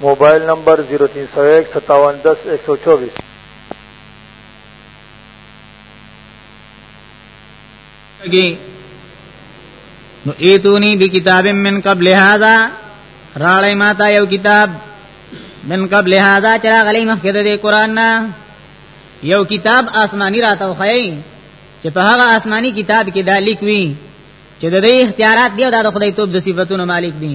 موبایل نمبر 03015710124 نو ایتونی بی کتاب من قبل هذا راړی ما تا یو کتاب من قبل هذا چرا غلی مخکې د قران نه یو کتاب آسمانی راته وخی چې په هغه آسمانی کتاب کې دا لیکوي چې د دې اختیارات دی او د خدای توپ د صفاتونو مالک دی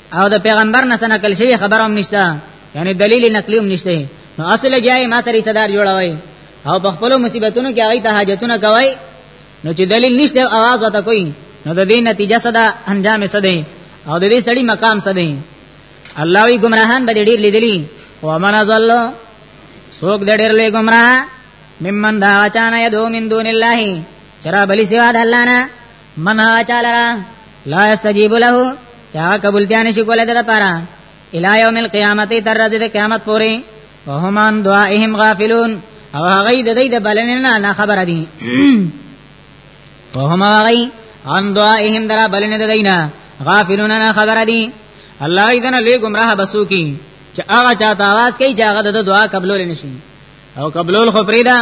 او د پیغمبر نه څنګه کل شوی خبر هم نشته یعنی دلیل نقلی هم نشته نو اصل جای ما تری صدر جوړوي او په خپل مصیبتونو کې هغه ته حاجتونه کوي نو چې دلیل نشته आवाज وته کوي نو د دې نتیجه صدا انجام صدې او د دې سړی مقام صدې الله وی گمراهان به ډیر لیدلی او امن ازل سوک د ډیر لوی گمراه ممن دا چانه یدو من دون الله چرا بلی سوا د الله نه من ها چالرا لا استجیب له چا قبول دی نشي کولای د لپاره الی یوم القیامت تر ورځې د قیامت پورې وهمان دعائهم غافلون او هغه د دې د بلنې نه نه خبر دي وهم هغه ان دعائهم درا بلنې د دې نه غافلون نه خبر دي الله اذن له گمراه بسو کی چې هغه چاته आवाज کوي چې هغه د دعا قبول نشي او قبول خو پریدا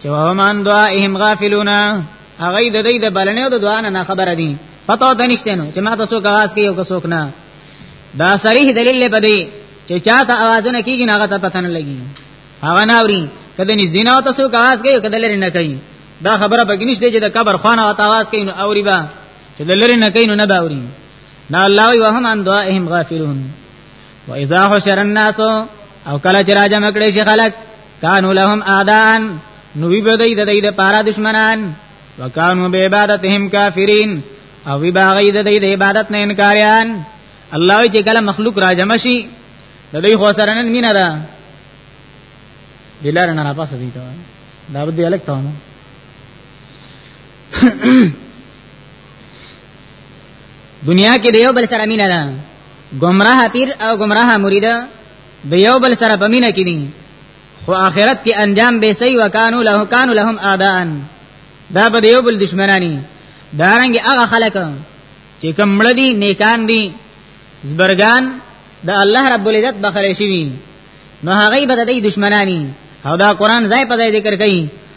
چې ومان دعائهم غافلون هغه د دې د بلنې او د دعا نه خبره دي پتو ته نشته نو چې ما تاسو غواز کې یو کسوک نه دا صریح دلیل په دی چې چاته आवाजونه کیږي نه هغه ته پته نه لګي هغه نه اوري کله ني زینا تاسو غواز کې کله لري نه کوي دا خبره پکې نشته چې د قبر خانه او आवाज کوي نو اوري با چې لري نه کوي نو نه باوري نه الله وي وهم ان دعائهم غافلون و اذا حشر الناس او کله چې راځم کړي شي خلک کانو لهم اعدان نو وی بدای د دې لپاره دشمنان وکانو به عبادتهم کافرین او وی باغی د دې عبادت نه انکاریان الله چې کله مخلوق راځم شي د دې خو سره نن مینا ده دلار نه را پاسه دي ته دا به دې الګ ته دنیا کې د یو بل سره مینه ده گمراه پیر او گمراه مرید د یو بل سره په مینه کې دي خو آخرت کې انجام به سي وکانو له کانو لهم اعدان دا به یو بل دشمنانی دارنګ هغه خلک چې کوم مړ دي نیکان دي زبرګان د الله رب العزت بخره شي نو هغه به د دې دشمنانی او دا قران ځای په ځای ذکر کوي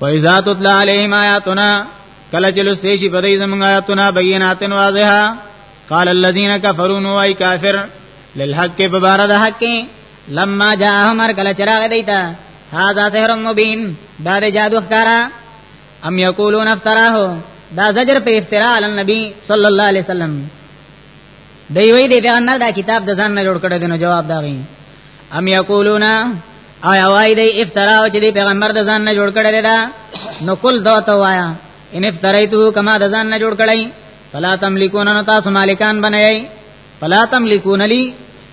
فاذا تطلع عليهم آیاتنا کله چې لسته شي په دې زمونږ آیاتنا بینات واضحه قال الذين كفروا نو اي کافر للحق په بار د حق لما جاءهم مر کله چراغ دیتا هاذا سحر مبين دا د جادو ښکارا ام یقولون افتراه دا زجر په افتراء علی النبی صلی الله علیه وسلم دی وی دی پیغمبر دا کتاب د ځان نه جوړ کړی دی نو جواب دا غي ام یقولون او وای دی افترا او چې دی پیغمبر د ځان نه جوړ کړی دا نو کول دا ته وایا ان افتریتو کما د ځان نه جوړ کړی فلا تملکون ان تاسو مالکان بنئ فلا تملکون لی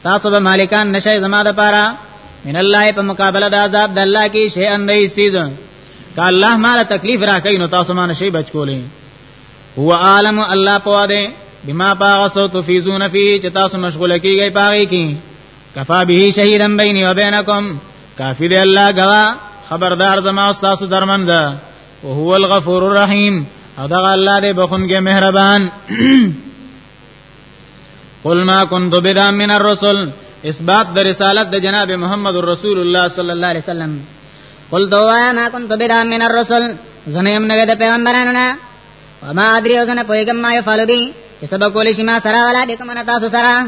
تاسو به مالکان نشئ زما د پاره من الله په مقابله د عذاب د الله کې شی ان دی سیز ک الله مال تکلیف را کوي نو تاسو ما نشئ بچ کولې هو عالم الله پوا دی بما باغسو تفیزون فی چې تاسو مشغوله کیږئ پاره کې کفا به شهیدا بیني و بینکم کافی دی الله غوا خبردار زما او تاسو درمن ده او هو الغفور الرحیم او دا الله دې بخونګه مهربان قل ما كنت بدعا من الرسل اثبات د رسالت د جناب محمد رسول الله صلی الله علیه وسلم قل دوا ما كنت بدعا من الرسل زنیم نوې د پیغمبرانو نه وما ادري او زنه پویګم ما یفعل بی چې سبا کولې شي ما سره ولا دې کوم نه تاسو سره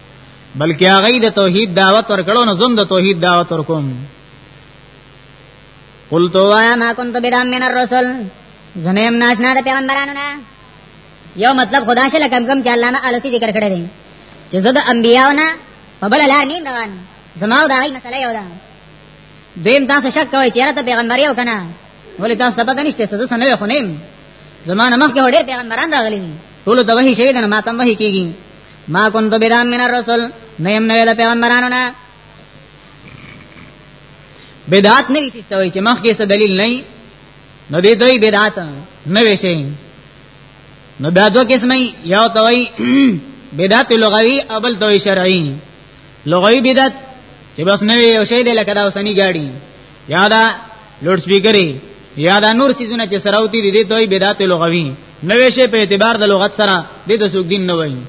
بلکې هغه د توحید دعوت ورکړو نو زم د توحید دعوت ورکوم قلت وایا ما كنت بدعا من الرسل زنیم ناشنا د پیغمبرانو نه یو مطلب خدا شل کم کم چې الله نه السی ذکر کړی دی چې زه د انبیاو نه په بل لار نیم روان زماو دا غي مسله یو ده دیم تاسو شک کوئ چې راته پیغمبر یو کنه ولې تاسو سبق نشته څه څه نه خو نیم زمانه مخکې وړې پیغمبران راغلي ټول ته وਹੀ شوی نه ماتم وਹੀ کیږي ما كنت بدعا من الرسل نیم نوی د پیغمبرانو نه بدعت نه دي ستوي چې مخکې څه دلیل نه نو دې دوی بدعت نه وي شي نو دا دوه قسمه یو توي بدعت لغوي او بل توي شرعي لغوي بدعت چې بس نه وي یو شی دی لکه دا وسنی گاډي یا دا لوډ سپیکر یا دا نور سيزونه چې سراوتی دي د دوی بدعت لغوي نوې شی په اعتبار د لغت سره د د سوق دین نه وایي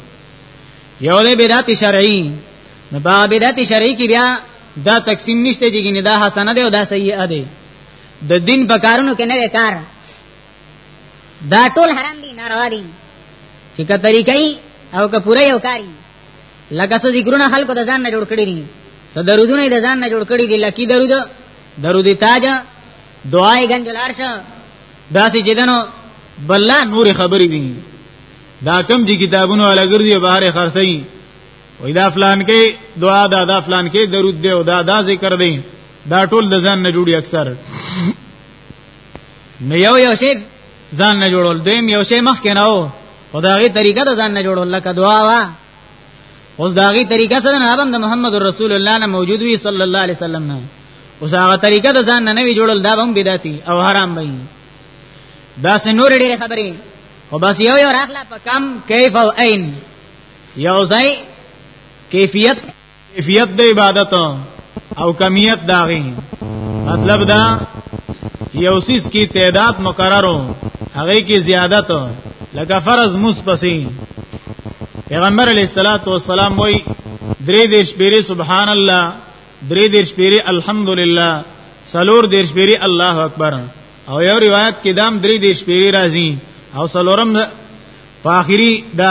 یو د بدعت شرعي نو په بدعت شرعي کې بیا دا تقسیم نشته چې ګینه دا حسنه ده او دا سیئه ده د دین په کارونو کې نه کار دا ټول حرام دي ناروا دي چې کتري کوي او که پوره یو کاری لکه څه ذکرونه خلکو د ځان نه جوړ کړی دي څه درودونه د ځان نه جوړ کړی دي لکی درود درود تاج دعای غنجلار شه داسې جدنو بللا نور خبرې دي دا کم دي کتابونو الګر دي بهر خرڅي وای دا فلان کې دعا دا دا فلان کې درود دی او دا دا ذکر دی دا ټول د ځان نه جوړي اکثر نو یو یو شی ځان نه جوړول دویم یو شی مخ کې نه و خدایي طریقه د ځان نه جوړول لکه دعا وا اوس داغي طریقه سره نه بند محمد رسول الله نه موجود وي صلی الله علیه وسلم نه اوس هغه طریقه د ځان نه نوي جوړول دا هم بدعتي او حرام وي دا سنور ډېر خبرې او بس یو یو راخلا په کم کیف او عین یو ځای کیفیت کیفیت د عبادت او کمیت داغي مطلب دا یو سیس کی تعداد مقررو هغه کی زیادت لکه فرض مس پسې پیغمبر علیه الصلاۃ والسلام وای درې دیش پیری سبحان الله درې دیش پیری الحمدلله سلور دیش پیری الله اکبر او یو روایت کې دام درې دیش پیری راځي او سلورم په اخري دا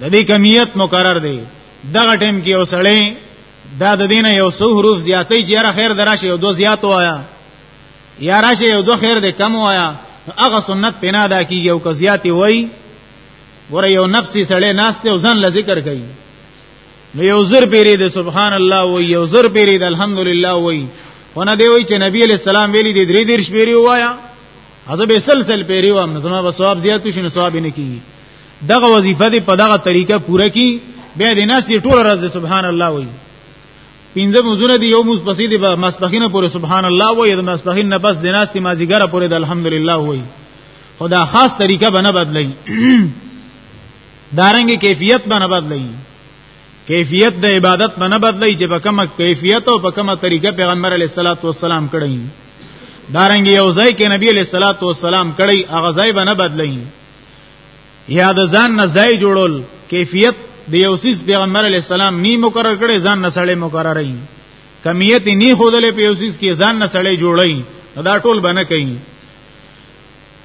د دې کمیت مقرر دی دغه ټیم کې یو سړی دا د دینه یو څو حروف زیاتې چې را خیر دراشه یو دو زیات وایا یا راشه یو دو خیر دې کم وایا هغه سنت پنا دا کیږي او که زیاتې وای ور یو نفسي سړی ناشته او ځان ل ذکر کوي نو یو زر پیری د سبحان الله وای یو زر پیری د الحمدلله وای ونه دی وای چې نبی علی السلام ویلي دی درې درش پیری وایا ازبه سلسل پیری وام نو زما به ثواب زیات شي نو ثواب نه کیږي دغه وظیفه دې په دغه طریقه پوره کی بیا دې ناس دې ټول راز سبحان الله وایي پنځه مزونه دی یو مز پسې دی مسبخینه پورې سبحان الله وایي د مسبخین نه پس د ناس تی مازیګر پورې د الحمدلله وایي خدا خاص طریقه بنه بدلای دارنګ کیفیت بنه بدلای کیفیت د عبادت بنه بدلای چې په کومه کیفیت او په کومه طریقه پیغمبر علی صلوات و سلام کړی دارنګ یو ځای کې نبی علی صلوات و سلام کړی هغه ځای بنه بدلای یا د ځان نه ځای جوړول کیفیت د یو سیس پیغمبر علی السلام نی مقرر کړي ځان نه سړی مقرر ای کمیت نی خودلې په یو سیس کې ځان نه سړی جوړی دا ټول بنه کوي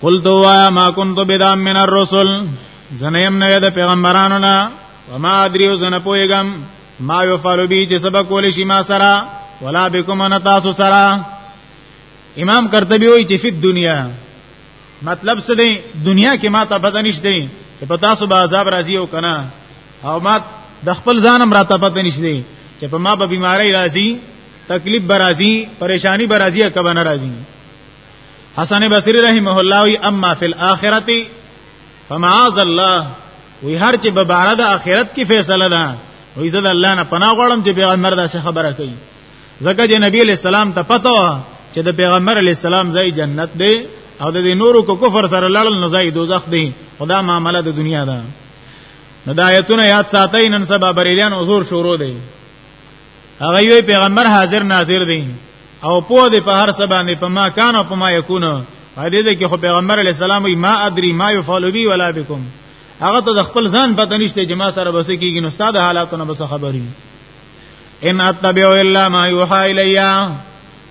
قل دوا ما كنت بدام من الرسل زنیم نه د پیغمبرانو نه وما ادري زنه پويګم ما يفعل بي چې سبا کول شي ما سره ولا بكم انا تاسو سره امام قرطبي وایي چې په دنیا مطلب څه دی دنیا کې ما ته پته نشته چې په تاسو به عذاب راځي او کنه او ما د خپل ځانم راته پته نشته چې په ما به بیماری راځي تکلیف به راځي پریشانی به راځي کبه نه راځي حسن بصری رحمه الله وی اما فی الاخرته فمعاذ الله وی هر چې به بار د اخرت کې فیصله ده وی زه د الله نه پناه غواړم چې پیغمبر دا څه خبره کوي ځکه چې نبی علیہ السلام ته پته و چې د پیغمبر علیہ السلام ځای جنت دی او د نورو کو کفر سره لړل نه ځای دوزخ دی خدا معاملې د دنیا ده نو دا آیتونه یاد ساتئ نن سبا بریلیان حضور شروع دی هغه یو پیغمبر حاضر ناظر دی او په دې په هر سبا نه په ما کان او په ما یکون هدي دې کې خو پیغمبر علی السلام ما ادري ما يفعل بي ولا بكم هغه ته د خپل ځان پته نشته چې ما سره بس کېږي نو استاد حالاتونه بس خبري ان اتبع الا ما يوحى الیا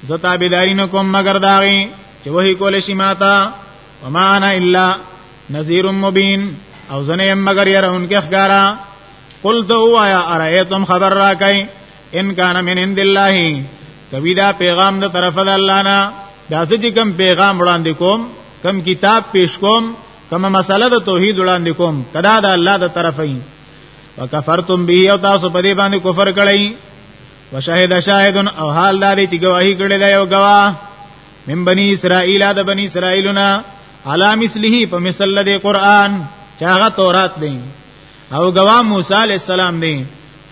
زتا بيدارین کوم مگر داغي چې وਹੀ کول شي ماتا وما انا الا نذير مبين او زنه مگر يرون کې ښکارا قل تو وایا ارایتم خبر را کای ان کان من عند الله کوي دا پیغام د طرف د الله نه دا ځکه کوم پیغام وړاندې کوم کوم کتاب پیش کوم کوم مسله د توحید وړاندې کوم کدا د الله د طرفین وکفرتم به او تاسو په دې باندې کفر کړی وشهد شاهد او حال داري چې گواہی کړی دا یو گواه من بني اسرائیل د بني اسرائیلنا علی مثله په مثل د قران چې هغه تورات دی او گواه موسی علی السلام دی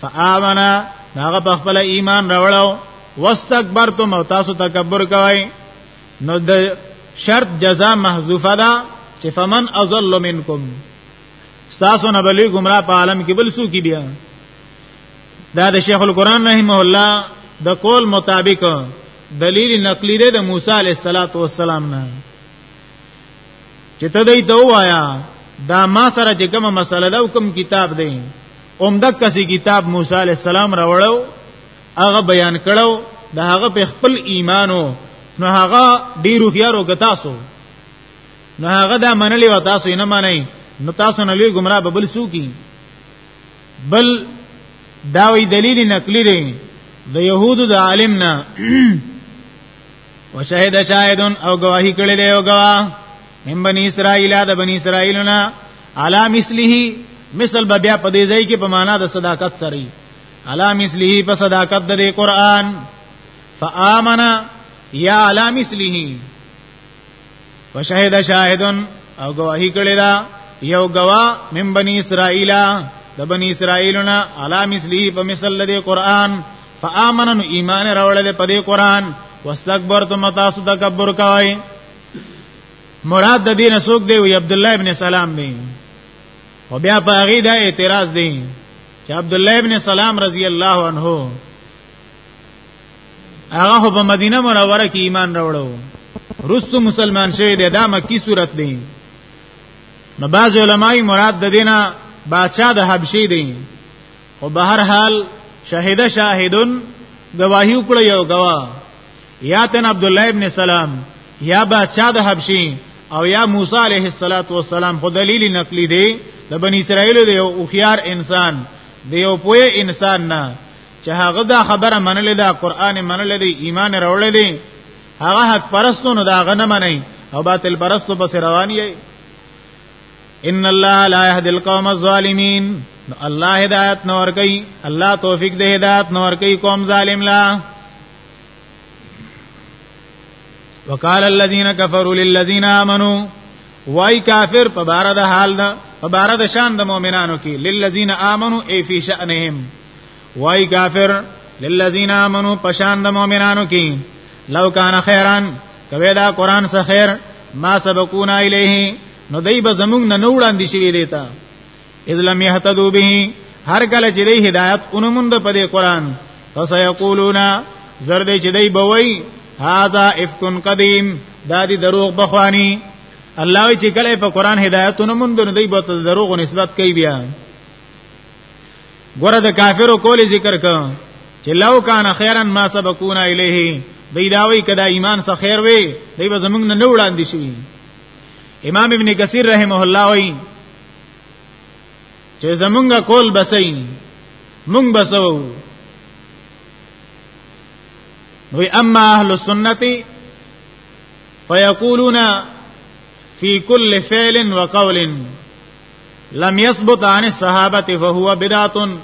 فآمنا هغه په خپل ایمان راوړو واستكبرتم او تاسو تکبر کوئ نو د شرط جزاء محذوفه ده چې فمن اضل منکم تاسو نه بلې گمراه په عالم کې بل څوک بیا دا د شیخ القران رحمه الله د قول مطابق دلیل نقلی دی د موسی علیه الصلاۃ والسلام نه چې ته دې ته وایا دا ما سره چې کومه مسله ده کوم کتاب دی اومده کسي کتاب موسی علیه السلام راوړو هغه بیان کړو دا هغه په خپل ایمانو نو هغه ډیرو خيارو ګتاسو نو هغه دا منلی و تاسو یې نه منئ نو تاسو نه لوی گمراه به بل څوک بل دا وی دلیل نقلی دی د يهودو د عالم نه وشهد شاهدون او گواہی کړي دی او گواه من بني اسرائيل د بني اسرائيل نه علا مثله مثل به بیا په دې ځای کې په معنا د صداقت سره علا مثله په صداقت د قرآن فآمنا یا علا مثله وشهد شاهدن او گواہی کړی دا یو گوا من بنی اسرائیل د بنی اسرائیلنا علی مثلی په مثل د قران فآمنن ایمان راوړل په دې قران واستكبرتم تاسو تکبر کوي مراد د دین سوق دی وی عبد الله ابن سلام دی او بیا په هغه د اعتراض دی چې عبد الله ابن سلام رضی الله عنه هغه په مدینه منوره کې ایمان راوړو رستو مسلمان شوی دی دا مکی صورت دی نو بعض علماي مراد د دینه بادشاہ د حبشي دی او به هر حال شهید شاهدون گواهی وکړ یو گواه یا تن عبد الله ابن سلام یا بادشاہ د حبشي او یا موسی علیه الصلاۃ والسلام خو دلیل نقلی دی د بنی اسرائیل دی او خيار انسان دی او پوهه انسان نه چې هغه دا خبره منلې ده قران منلې دی ایمان راوړلې دی هغه حق پرستو نو دا غنه منئ او باطل پرستو پس رواني ان الله لا يهدي القوم الظالمين الله هدایت نور کوي الله توفیق دې هدایت نور کوي قوم ظالم لا وقال الذين كفروا للذين امنوا وای کافر په بار د حال دا په بار د شان د مؤمنانو کې للذین آمنو ای فی شأنهم وای کافر للذین آمنو پشان د مؤمنانو کې لو کان خیران کوي دا قران څخه خیر ما سبقونا الیه نو دای به زمونږ نه نوړاندې شوی دیتا اذ لم يهتدوا به هر کله چې دی هدایت اونمند په دې قران فسيقولون زرد چې دی بوي هاذا افکن قدیم دا دی دروغ بخوانی الله چې کله په قران هدایت اونمند نو دی به دروغ نسبت کوي بیا ګوره د کافرو کولی ذکر کړه چې لو کان خیرن ما سبقونا الیه دی داوی کدا ایمان څخه خیر وي دی به زمونږ نه وړاندې شي امام ابن کثیر رحمه الله وی چې زمونږ کول بسې مونږ بسو وی اما اهل السنت فیقولون فی کل فعل وقول لم يثبت عن الصحابه فهو بدعه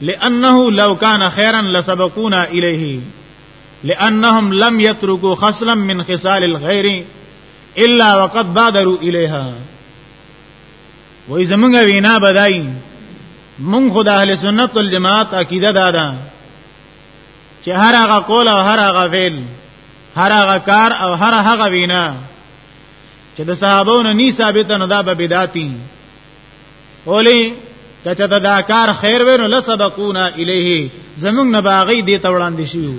لانه لو كان خيرا لسبقونا اليه لانهم لم يتركوا خصلا من خصال الغير الا وقد بادروا اليها وای زمونږ وینا بدای مونږ خدای اهل سنت والجماعت عقیده دادا چې هر هغه قول او هر هغه فعل هر هغه کار او هر هغه وینا چې د صحابونو ني ثابت نه دا به بدعتي اولی کچه ته دا کار خیر وې نو لسبقونا الیه زمونږ نه باغی دې ته وړاندې شو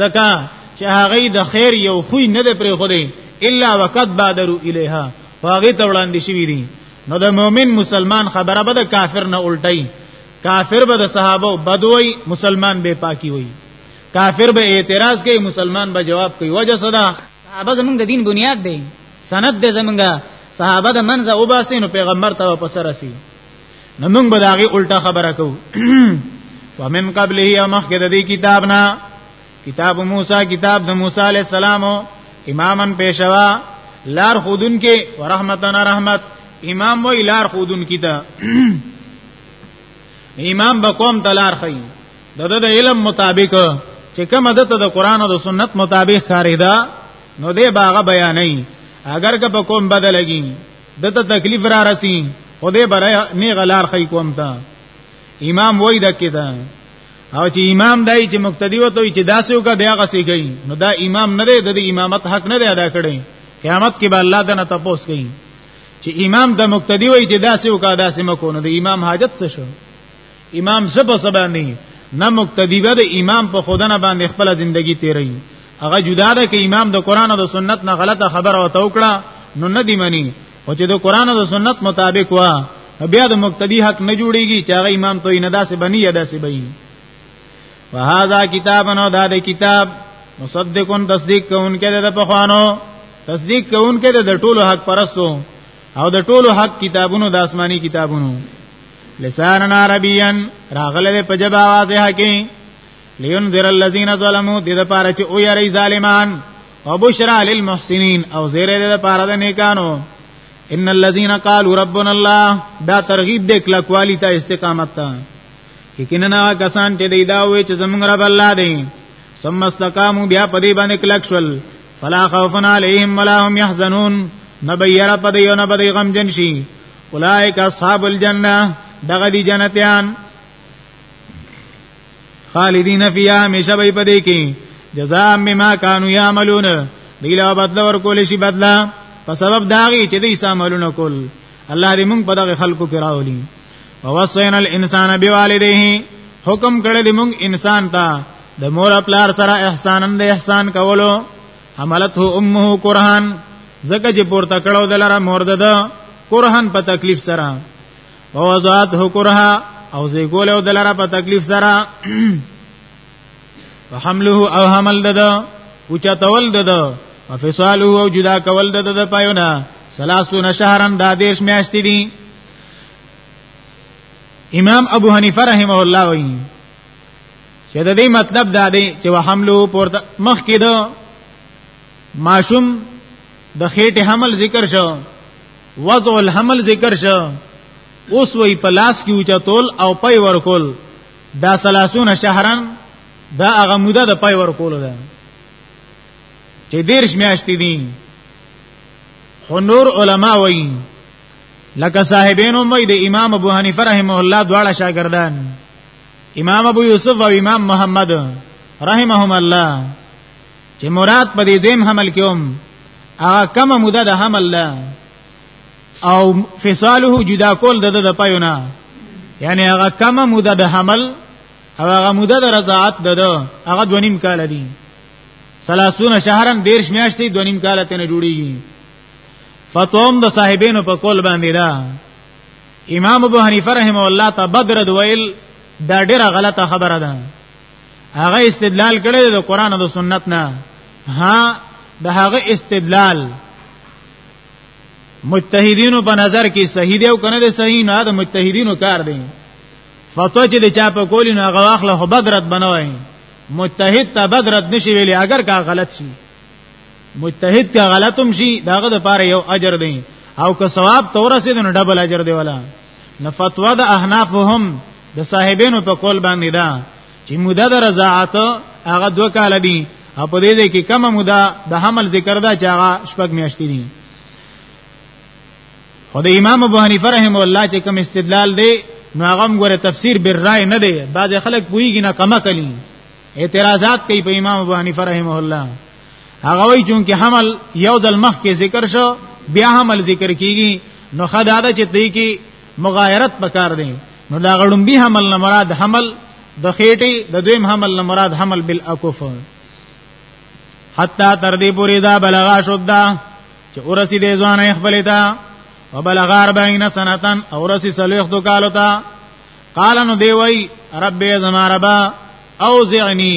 زکا چې هغه د خیر یو خوې نه ده پرې خوري الا وقد بادروا الیها هغه ته وړاندې شوی دي نو د مؤمن مسلمان خبره به د کافر نه الټي کافر به د صحابه بدوي مسلمان به پاکي وي کافر به اعتراض کوي مسلمان به جواب کوي وجه صدا صحابه زمونږ د دین بنیاد دی سند دی زمونږ صحابه د منځه وباسي نو پیغمبر ته واپس راسي نو موږ به داغه الټه خبره کوو ومن قبله یا مخکې د دې کتاب نه کتاب موسی کتاب د موسی علی السلام امامن پیشوا لار خودن کې ورحمتن رحمت امام وی لار خودن کې ته امام به قوم تلار خي د د علم مطابق چې کوم د ته د قران او د سنت مطابق خاریدا نو دې باغه بیانې اگر که په کوم بدلږي د ته تکلیف را رسی خو دې برای نه غلار خې کوم تا امام وای د کده او چې امام دای چې مقتدی وته چې داسې وکړه دی هغه سي گئی نو دا امام نه دی د امامت حق نه دی ادا کړی قیامت کې به الله دنه تپوس کوي چې امام د مقتدی وای چې داسې وکړه داسې مکو نو د امام حاجت څه شو امام سبا سبا نه نه مقتدی به د امام په خودنه باندې خپل ژوندۍ تیري هغه جدا ده کې امام د قران او د سنت نه غلطه خبره او توکړه نو نه دی منی او چې د قران او د سنت مطابق وا بیا د مقتدی حق نه جوړیږي چې هغه امام ته نه داسې بنی یا داسې بنی وهذا کتاب نو دا د کتاب مصدقون تصدیق کوونکې ده په خوانو تصدیق کوونکې ده د ټولو حق پرستو او د ټولو حق کتابونو د آسماني کتابونو لسان عربيا راغله په جبا واضحه کې لينذر الذين ظلموا د لپاره چې او یری ظالمان او بشرا للمحسنين او زیره د لپاره د نیکانو ان الذين قالوا ربنا الله دا ترغیب د کلکوالی ته استقامت ته یقینا کسان چې دی دا وې چې زمونږ رب الله دی ثم استقاموا بیا په دې باندې کلک شول فلا خوف عليهم ولا هم يحزنون نبيرا پدې او نه پدې غم جن شي اولائک اصحاب الجنه دغه دی جنتیان خالدین فیها همیشه به پدې کې جزاء مما كانوا يعملون دیلا بدل ور کول شي بدلا په سبب داغي چې دې ساملونه کول الله دې موږ په دغه خلکو کې راولي ووصینا الانسان بوالديه حکم کړی دې موږ انسان ته د مور خپل سره احسان اند احسان کولو حملته امه قران زکه چې پورته کړو دلاره مور ده قران په تکلیف سره او ذات هو قرها او زی ګول او دلاره په تکلیف سره وحمله او حمل ده او چتول ده وفصاله او جدا کول ده د پایونه سلاسون شهرن دا دیش میاشتې دي امام ابو حنیفه رحمه الله وایي چې د دې مطلب دا دی چې وحملو پورته مخ کې ده ماشوم د خېټه حمل ذکر شو وضع الحمل ذکر شو اوس وی پلاس کې اوچتول او پي ورکول دا 30 شهرن دا هغه موده د پي ورکول ده چې دیرش میاشتې دي خو نور علما وایي لکه صاحبینو مې د امام ابو حنیفه رحمه الله دواړه شاګردان امام ابو یوسف او امام محمد رحمهم الله چې مراد په دې دیم حمل کوم هغه کم مده د حمل ده او فصاله جدا کول د د پایونه یعنی هغه کم مده د حمل او هغه مده د رضاعت د ده هغه دونیم کال دي سلاسون شهرن دیرش میاشتې دونیم کال ته نه جوړیږي فتوم د صاحبینو په کول باندې ده امام ابو حنیفه رحم الله ته بدر دویل دا ډیره غلطه خبره ده هغه استدلال کړی د قران او د سنت نه ها د هغه استدلال مجتهدینو په نظر کې صحیح دی او کنه دی صحیح نه د مجتهدینو کار دی فتوا چې د چا په کولی نه غواخله خو بدرت بنوي مجتهد ته بدرت نشي ویلي اگر کا غلط شي مجتهد که غلطم شي داغه د پاره یو اجر دی او که ثواب تور سي نو ډبل اجر دی ولا نه فتوا د احناف هم د صاحبینو په قول باندې ده چې موده د رضاعت هغه دوه کال دي او په دې کې کومه موده د حمل ذکر ده چې هغه شپږ میاشتې دي خو د امام ابو حنیفه رحم الله چې کوم استدلال دی نو هغه غره تفسیر بر رائے نه دی بعض خلک پویږي نه کما کلی اعتراضات کوي په امام ابو حنیفه رحم الله هغه وی چون کې حمل یو ځل مخ کې ذکر شو بیا حمل ذکر کیږي نو خدای دا چې دی کې مغایرت پکار دی نو دا غړم به حمل نه مراد حمل د خېټې د دویم حمل نه مراد حمل بالاکف حتا تر دې پورې دا بلغا شودا چې ورسې دې ځوان خپل تا وبلغ 40 سنتن او ورسې صلیخ دو کالو تا قال نو دی وای رب زما ربا اوزعنی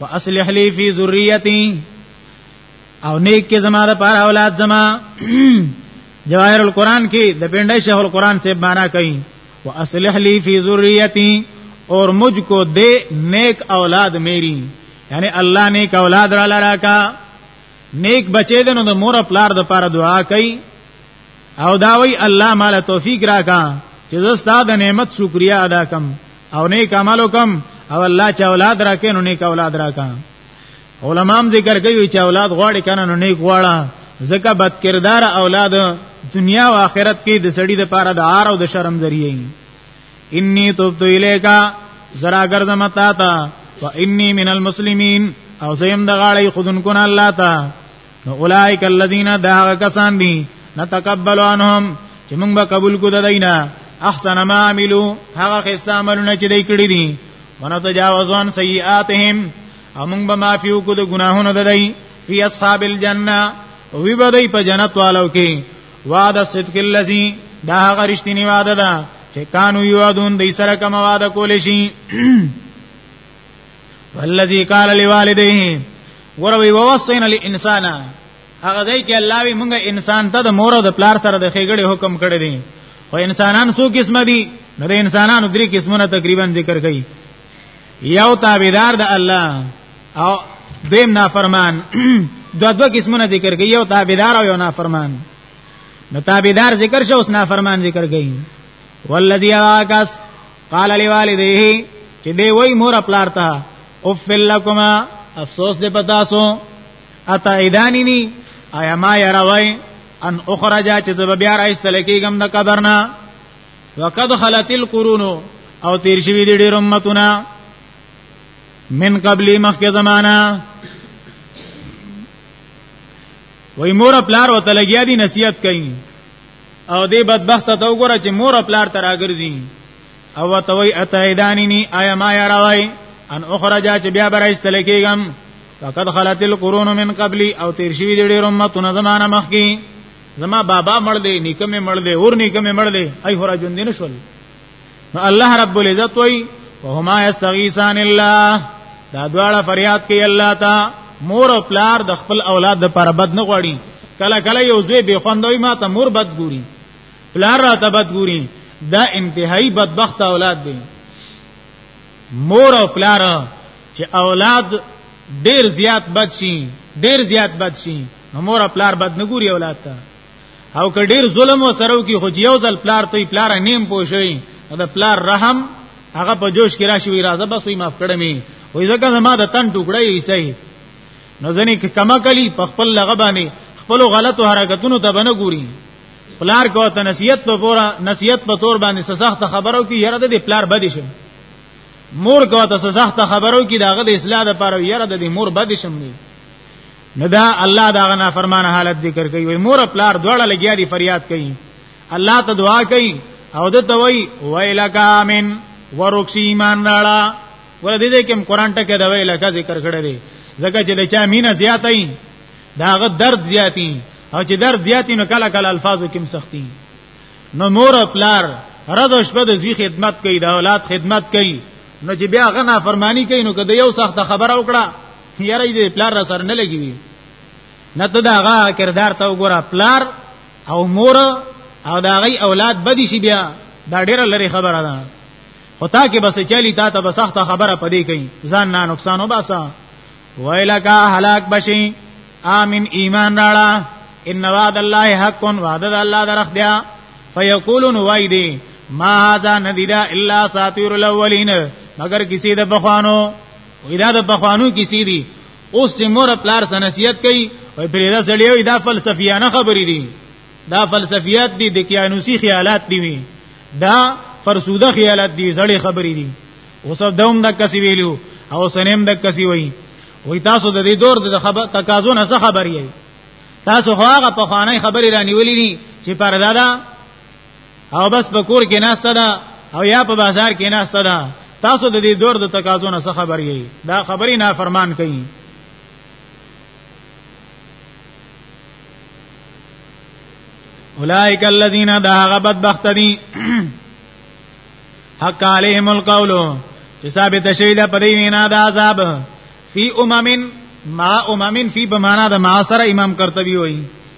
واصلح لي في ذريتي او نیک کې زما د پاره اولاد زما جواهر القرآن کې د پندای شیخ القرآن سے معنا کوي واصلح لي في ذريتي اور مجھ کو دے نیک اولاد میری یعنی الله نیک اولاد را لرا کا نیک بچی دنو د مور پلار د پاره دعا کوي او دا وی الله مال توفیق راکا چې زستا د نعمت شکریا ادا کم او نیک عمل وکم او الله چې اولاد راکې نو نیک اولاد راکا علماء ذکر کوي چې اولاد غواړي کنه نو نیک غواړه زکه بد کردار اولاد دنیا او آخرت کې د سړي د پاره د عار او د شرم ذریعہ انی توبت الیکا زرا ګرځم تا تا و انی من المسلمین او زیم د غاړی خودن کن الله تا نو اولائک الذین دا کسان دي نتقبل عنهم چې موږ به قبول کو ددینا احسن ما عملو هغه خسته عملونه چې دوی کړی دي ونتجاوزون سیئاتهم او موږ به معافي وکړو د ګناهونو د دی فی اصحاب الجنه وی به دی په جنت والو کې وعده صدق الذی دا هغه رښتینی وعده ده چې کانو یوادون د سره کوم وعده کول شي والذي قال لوالديه وروي ووصينا الانسان هغه ځای کې الله وی مونږه انسان ته د مور او د پلار سره د خېګړې حکم کړی دی او انسانان څو قسم دي نو د انسانانو درې قسمونه تقریبا ذکر کړي یو تابعدار د الله او دیم نافرمان دو دو قسمونه ذکر کړي یو تابعدار او یو نافرمان نو تابعدار ذکر شو اوس نافرمان ذکر کړي والذي واکس قال لوالديه چې دی وای مور خپلار ته اوف لکما افسوس دې پتا سو اتا ایدانینی آیا ما یروي ان اخرج چې زب بیا راځل کېږم د قدرنا وقد خلت القرون او تیر شوی دي ډېر امتونه من قبلی مخکې زمانہ وای مور پلار وته لګیا دي نصیحت کوي او دې بدبخت ته وګوره چې مور خپل تر راګرځي او توي اتیدانینی آیا ما یا راوي ان اخرج چې بیا برایستل کېږم فقد خلت القرون من قبلی او تیر شوی دی ډیر امتونه زمانہ مخکی زما بابا مړ دی نیکه مې مړ دی اور نیکه مې مړ دی ای هورا جون دین شول نو الله رب العزت وای وهما یستغیثان الله دا دواړه فریاد کوي الله تا مور او پلار د خپل اولاد د پر بد نه غواړي کله کله یو زوی به خوندوي ما ته مور بد ګوري پلار را ته بد ګوري دا انتهایی بدبخت اولاد دی مور او پلار چې اولاد ډیر زیات بد شي ډیر زیات بد شي مور او پلار بد نه ګوري اولاد ته او که ډیر ظلم و سره کی خو یو ځل پلار ته پلار نیم پوښی او د پلار رحم هغه په جوش کې راشي وی راځه بس وی معاف کړم وی ځکه زما د تن ټوکړه یې صحیح نو ځنې کما کلی په خپل لغه باندې خپل غلطو حرکتونو ته بنه ګوري پلار کو ته نصیحت په پورا نصیحت په تور باندې سخت خبرو کې یره د پلار بد شم مور کو ته سخت خبرو کې داغه د اصلاح لپاره یره د مور بد شم نه نه دا الله دا غنا فرمانه حالت ذکر کوي وای مور پلار دواړه لګیا دي فریاد کوي الله ته دعا کوي او د توي ویلک امن ورخص ایمان راړه ور دې دې کوم قران ټکه دا ویلک ذکر کړی دی زکه چې د چا مینه زیاتای داغه درد زیاتی او چې درد زیاتی نو کله کله الفاظو کې سختی نو مور پلار رد او شپه د زوی خدمت کوي د اولاد خدمت کوي نو چې بیا غنا فرمانی کوي نو کده یو سخت خبره وکړه یاره دې پلار را سره نه لګي نه ته دا غا کردار ته وګوره پلار او مور او دا غي اولاد بدی شي بیا دا ډیره لري خبره ده خو تا کې بس چلی تا ته بس اخته خبره پدې کوي ځان نه نقصان وباسا ویلکا هلاک بشي امن ایمان راړه ان وعد الله حق وعد الله درخ دیا فیقولون وایدی ما هذا ندیدا الا ساتیر الاولین مگر کسی د بخوانو وې دا د پخوانو کیسې دي اوس چې مور پلار سره نصیحت کوي وې پرې دا سړی وې دا فلسفیانه خبرې دي دا فلسفیات دي د کیانوسی خیالات دي وي دا فرسوده خیالات دي زړې خبرې دي اوس دوم د کسي ویلو او سنیم د کسي وایي وې تاسو د دې دور د خبر تقاضو نه څه خبرې یې تاسو هغه په خوانې خبرې رانیولې دي چې پردادا او بس په کور کې ناشته ده او یا په بازار کې ناشته ده تاسو د دې دور د تقاضو نه څه خبر یې دا خبرې نه فرمان کوي اولائک الذین دا غبت بختدی حق علیهم القول چې ثابت شوی دا پدې وینا د عذاب فی اممن ما اممن فی بمانا د معاصر امام قرطبی وایي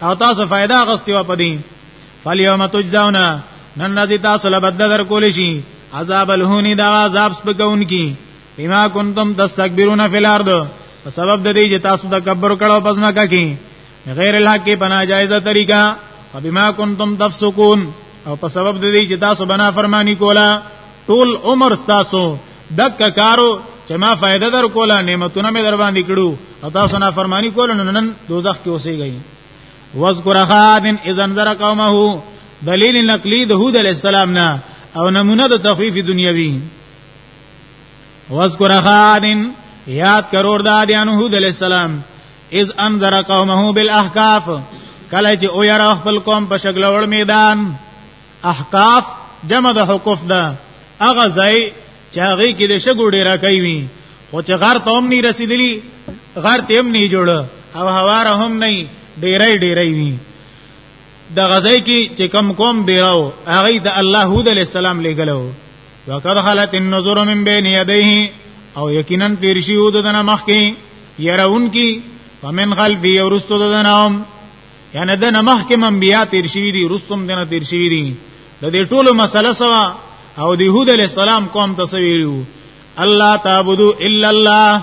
او تاسو فائدہ غستی و پدی فالیوم تجزاونا نن نزی تاسو لبدل در کولی شي عذاب الهونی دا عذاب سپکون کی بما کنتم تستكبرون فی الارض په سبب د دې چې تاسو تکبر کړو پس مکه کې غیر الحق په ناجایزه طریقه فبما کنتم تفسقون او په سبب د دې چې تاسو بنا فرمانی کولا ټول عمر تاسو دک کارو چې ما فائدہ در کولا نعمتونه مې در باندې کړو او تاسو نه فرمانی کول نو نن دوزخ کې اوسې گئی واذکر خادن اذن ذر قومه دلیل نقلی د هود علی السلام نه او نمونه د تخفیف دنیوی واذکر خادن یاد کرور د ادیان هود علی السلام اذ انذر قومه بالاحقاف کله چې او یاره خپل قوم په شکل وړ میدان احقاف جمع د حقوف ده هغه ځای چې هغه کې د شګو ډیره کوي خو چې غر ته هم نه رسیدلی غر ته هم نه جوړ او هوار هم نه ډیرې ډیرې وي د غزې کې چې کم کوم بیراو هغه د الله هود علی السلام لګلو وقد خلت النظر من بين يديه او یقینا تیر شیو ددنه مخکی يرون کی ومن خلفی ورستو ددنهم یعنی دنه مخکی من بیا تیر شوی دی رستم دنه تیر شوی دی د دې ټولو مسله سوا او د يهود عليه السلام قوم ته سویلو الله تعبدو الا الله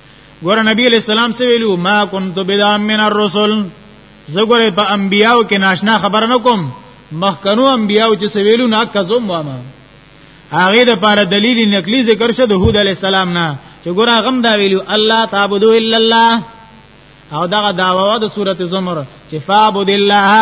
ګور نبی علیہ السلام څه ویلو ما كنت بدعا من الرسل زه ګور په انبیاو کې ناشنا خبر نه کوم مخکنو انبیاو چې سویلو نه کزم واما هغه د پاره دلیل نقلی ذکر شد هود علی السلام نه چې ګور غم دا ویلو الله تعبدو الا الله او دا داوا د سوره زمر چې فعبد الله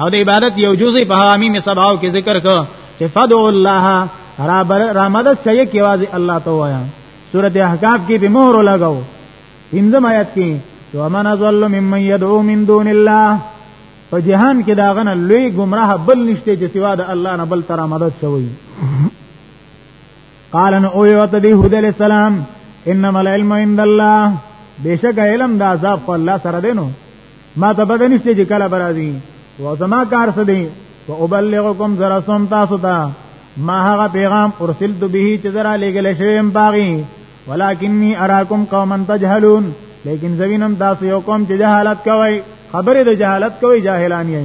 او د عبادت یو جزء په حوامیم سباو کې ذکر کو چې فدع الله را بر را مدد سې کې واځي الله تو وایا سورته احقاف کې به مهر لګاو پنځم آیت کې ومن ظلم ممن يدعو من دون الله په جهان کې دا غنه لوی گمراه بل نشته چې سوا د الله نه بل تر مدد شوی قال ان او یو تبی هود علیہ السلام انما العلم عند الله بشک علم د عذاب په الله سره دینو ما ته بده نشته چې کله برازي و زما کار څه دی و ابلغکم زرسم تاسو ته ما هغه پیغام ارسلت به چې زرا لګل شوم باغی ولکنی اراکم قوما تجهلون لیکن زوینم تاسو یو قوم چې جهالت کوي خبره د جهالت کوي جاهلان یې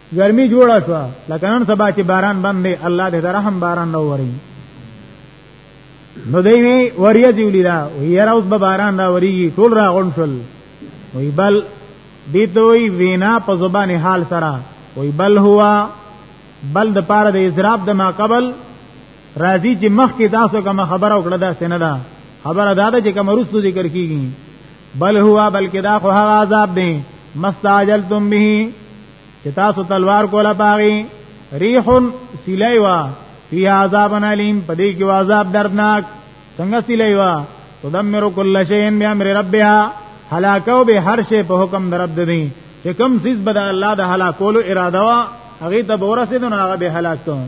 ګرمي جوړه شو لکه نن سبا چې باران باندې الله دې رحم باران نو وري نو دی وی وریا دی ولیدا ویرا اوس به باران دا وری ټول را غون شول وی بل دی دوی وینا په زبان حال سره وی بل هوا بل د پاره د اضراب د ما قبل راضی چې مخ کې تاسو کوم خبره وکړه دا سینه ده خبره دا ده چې کوم رسو ذکر کیږي بل هوا بلکې دا خو هغه عذاب دی مستعجلتم به چې تاسو تلوار کوله پاغي ریح سیلای وا فی عذاب علیم پدې کې عذاب دردناک څنګه سیلای وا تدمر کل شیء بامر ربها هلاکو به هر شی په حکم در رب دی چې کوم سیس بد الله د هلاکولو اراده وا هغه ته ورسېدو نه هغه به هلاک کوم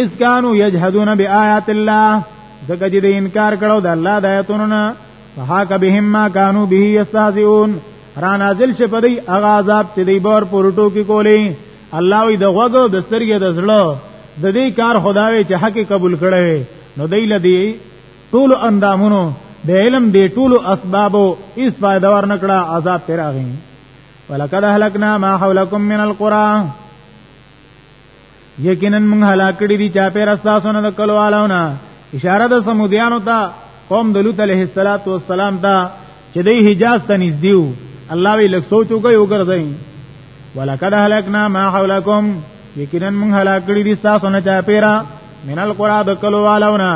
اس کانو یجحدون بیاات الله ځکه چې د انکار کړو د الله د آیاتونو نه فهاک بهم ما کانو به یستهزئون را نازل شي په دې هغه عذاب چې دی بار پورټو کې کولی الله وي د غوګو د سترګې د زړه د دې کار خدای چې حق قبول کړي نو دی لدی ټول اندامونو د علم دی ټول اسبابو هیڅ فائدہ ورنکړه عذاب پر اغین ولقد اهلکنا ما حولکم من القرى یقینا موږ هلاک کړي دي چا پیر اساسونه د کلو علاونه اشاره د سمودیانو ته قوم د لوط علیه السلام ته چې د حجاز ته نږدې الله وی لک سوچو کوي وګرځي ولقد هلكنا ما حولكم یقینا موږ هلاک کړي دي تاسو نه چا پیرا من القرى د کلو والونا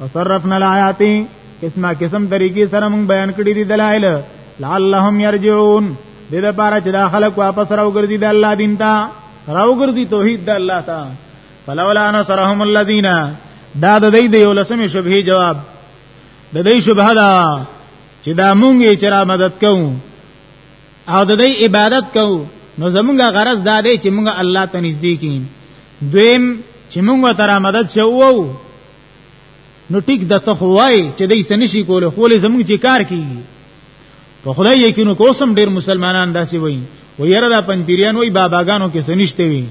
وصرفنا الآيات قسمه قسم طریقې سره موږ بیان کړي دي دلایل لعلهم يرجعون دې لپاره چې دا خلک واپس راوګرځي د الله دین ته راوګرځي توحید د الله تا فلولا نصرهم الذين دا د دې د یو لسمې شبهه جواب د دې شبهه دا چې دا مونږه چې را مدد کوو او د دې عبادت کوو نو زمونږه غرض دا دی چې مونږه الله ته نږدې کین دویم چې مونږه تر مدد شوو نو ټیک د تخوای چې دای سنشي کول خو له زموږ چې کار کیږي په خدای یقینو کوسم ډیر مسلمانان داسي وایي و یره دا پنځپیریان وایي باباګانو کې سنشته وي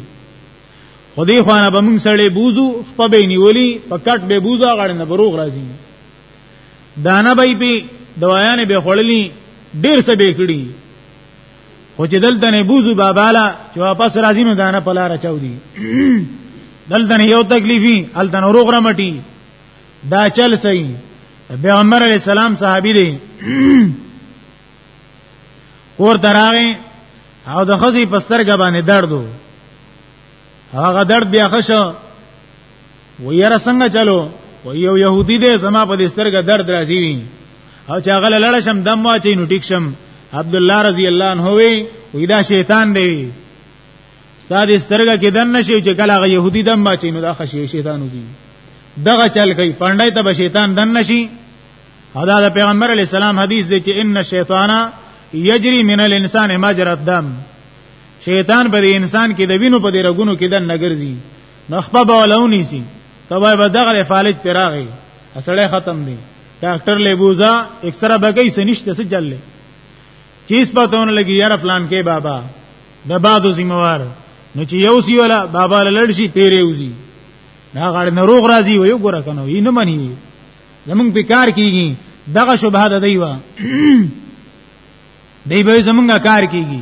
خدای خوانه به موږ سړې بوزو په به نیولي په کټ به بوزا غړ نه بروغ راځي دانه به پی دوایانه به خړلې ډیر څه به کړی خو چې دلته نه بوزو بابا لا چې واپس راځي نو دانه په لار چاو دي دلته نه یو تکلیفي الته نور غرمټي دا چل سي پیغمبر علی السلام صحابي دي کور تراغه او د خزي پسترګه باندې دردو هغه درد بیا خشو ویره څنګه چلو و یو يهودي دې زما په دې سترګه درد راځي وي او چې هغه لړ شم دم واچي نو ټیک شم عبد الله رضی الله عنه وی وی دا شیطان دی ستاسو سترګه کې دن نشي چې کله هغه يهودي دم واچي نو دا خشي شیطان وږي دغه چل کوي پاندای ته به شیطان دن نشي او دا د پیغمبر علی السلام حدیث دی چې ان الشیطان یجری من الانسان مجرى الدم شیطان په انسان کې د وینو په دې رګونو کې دن نګرځي نخبه بولونی سي تبا به دغه فالج پراغي اسړې ختم دي ډاکټر لیبوزا اکثره بګي سنشت څه جلې چیز پتون لګي یار پلان کې بابا د بادو زموار نو چې یو سی ولا بابا لړ شي پیرې وزي دا غړ نه روغ راځي وي ګوره کنه یې نه مني زمونږ په کار کیږي دغه شوبه ده دیوا دی به زمونږه کار کیږي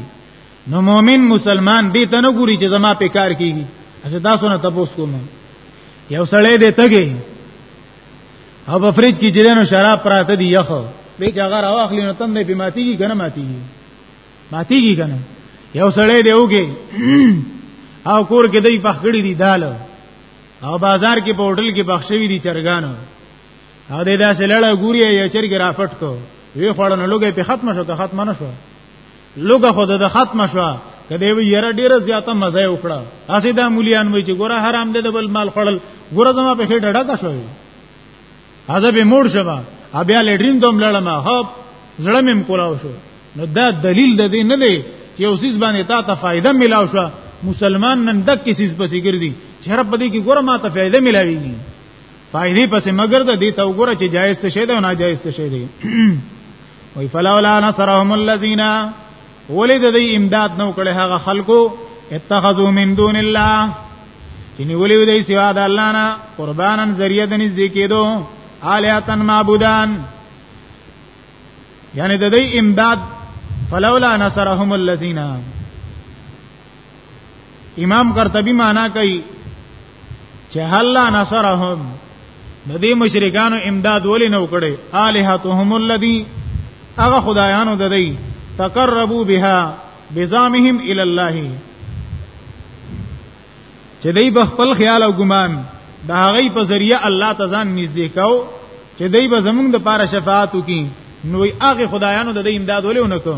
نو مؤمن مسلمان دې ته نه ګوري چې زما په کار کیږي اته تاسو نه تاسو کوم یو سړی دې تګي او په فریج کې جلانو شراب پراته دي یخو به چې هغه راوخلی نو تم دې په ماتيږي کنه ماتيږي ماتيږي کنه یو سړی دې وګي او کور کې دې پخړې دي دال او بازار کې په هوټل کې بخښوي دي چرګانو هغه دې داسې لړه ګوري یا چرګ را پټ کو وی خړنه لوګې په ختم شو که ختم نه شو لوګه خود د ختم شو کدی وی یره ډیره زیاته مزه وکړه اسی دا مولیان وی چې ګوره حرام دې د بل مال خړل ګوره زما په خېټه ډکه شوې هغه به موړ شوه بیا لډرین دوم لړم هپ زړه مم کولاو شو نو دا دلیل د دې نه دی چې اوس اس باندې تا ته فائدہ ملاو شو مسلمان نن دک کیسې پسې ګرځي چې رب دې کې ګوره ما ته فائدہ ملاويږي فائدې پسې مگر د دې ته وګوره چې جایز څه شی دی او ناجایز څه شی دی وای فلولا نصرهم الذين ولید دې امداد نو کړي هغه خلکو اتخذوا من دون الله چې نیولې دې سوا د الله نه قربانن ذریعہ د نږدې کېدو الیاتن معبودان یعنی د دې امداد فلولا نصرهم الذين امام قرطبي معنا کوي چې هلا نصرهم د دې مشرکانو امداد ولې نه وکړي الہاتهم الذی هغه خدایانو د دې تقربوا بها بزامهم الى الله چې دوی په خپل خیال او ګمان د هغه په ذریعہ الله ته ځان نږدې کاو چې دوی به زمونږ د پاره شفاعت وکړي نو هغه خدایانو د دې امداد ولې ونکړي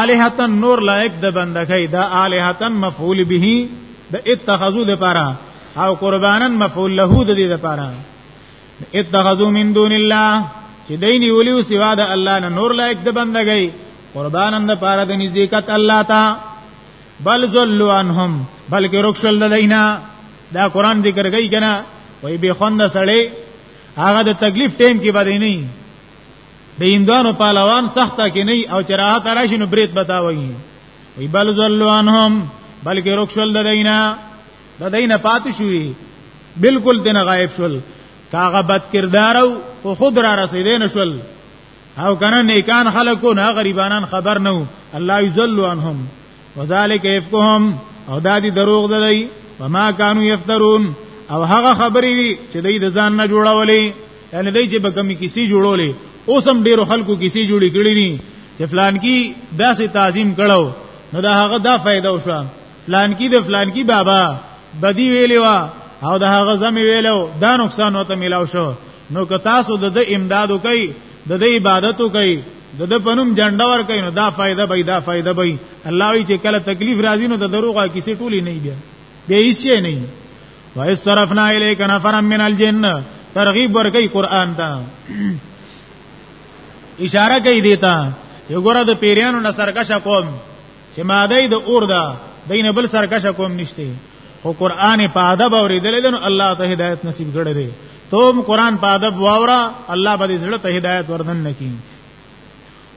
الہتن نور لایق د بندګۍ دا الہتن مفعول به د اتخذو د پاره او قربانن مفعول له د دې د پاره اتخذو من دون الله چې دیني ولي او سوا د الله نه نور لایق د بندګۍ قربانن د پاره د نزدېکت الله تا بل ذلوا عنهم بلکې رخصل دینا دا قران ذکر کوي کنه وای به خوند سړی هغه د تکلیف ټیم کې باندې نه د هندوانو پهلوان سخته کې نه او چراحت راشي نو برید بتاوي وی بل زلوانهم بلکې رخصل د دینا د دینا پات شوی بالکل دنه غایب شول کاغه بد کردار او خود را رسیدې نشول او کنه نیکان خلکو نه غریبانان خبر نه الله یذل عنهم وذالک افکهم او دا دي دروغ دلای وما كانوا يفترون او هغه خبرې دي چې دوی د ځان نه جوړولې یعنی دوی چې به کمی کیسې جوړولې اوس هم ډیرو خلکو کیسې جوړې کړې دي چې فلان کی داسې تعظیم کړو نو دا هغه دا فائدہ وشو فلان کی د فلان کی بابا بدی ویلی وا او دا هغه زمي ویلو دا نقصان وته ملاو شو نو که تاسو د امدادو کوي د دې عبادت کوي د د پنوم جنډه ور کوي نو دا فائدہ به دا فائدہ به الله وی چې کله تکلیف راځي نو د دروغه کیسې ټولې نه بیا به هیڅ نه و استرفنا الیک نفرا من الجن ترغیب ور کوي قران ته اشاره کوي دیتا یو ګره د پیریانو نصر کا شقوم چې ماده د اور ده دین بل سرکشه کوم نشته خو قران په ادب اوریدل دي نو الله ته هدایت نصیب کړي دي توم قران په ادب واورا الله به دې زړه ته هدایت وردن نکي